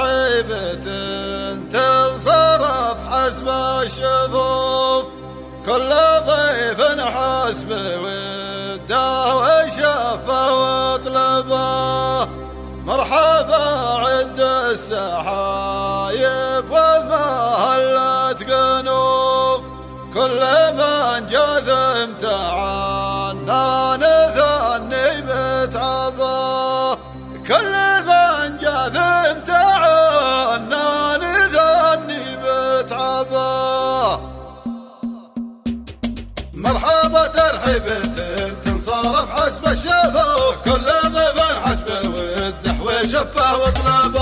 حيبة تنصرف حسب الشفوف كل ضيف حسب وده وشفه وطلبه. مرحبا عند السحايب وما هلت قنوف كل من جذم تعنى نثني بتعبه كل عيبة تنصرف حسب الشافه كل ضيف ود والدحوي شفه وطلبه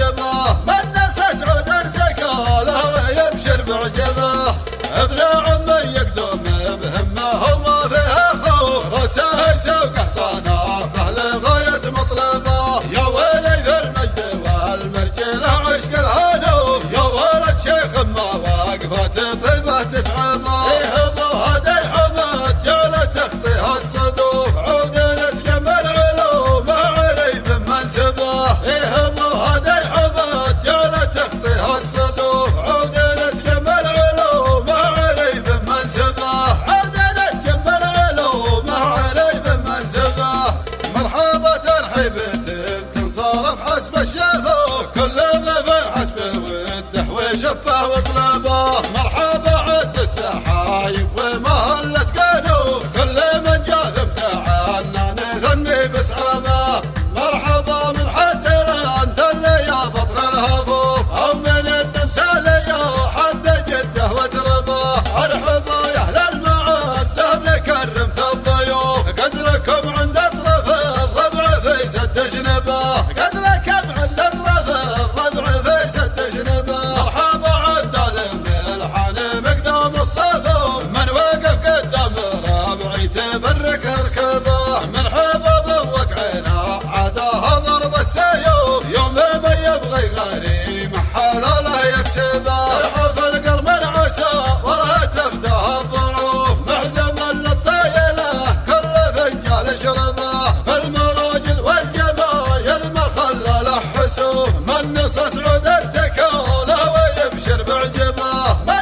بعجبه الناس أسعد ارتكاله ويبشر بعجبه ابن عمي يقدم بهمة وما فيها خوف راسه يسوق رفع اسم الشافع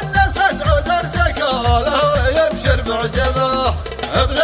الناس سعود سعود ارتكاله ويبشر بعجبه ابن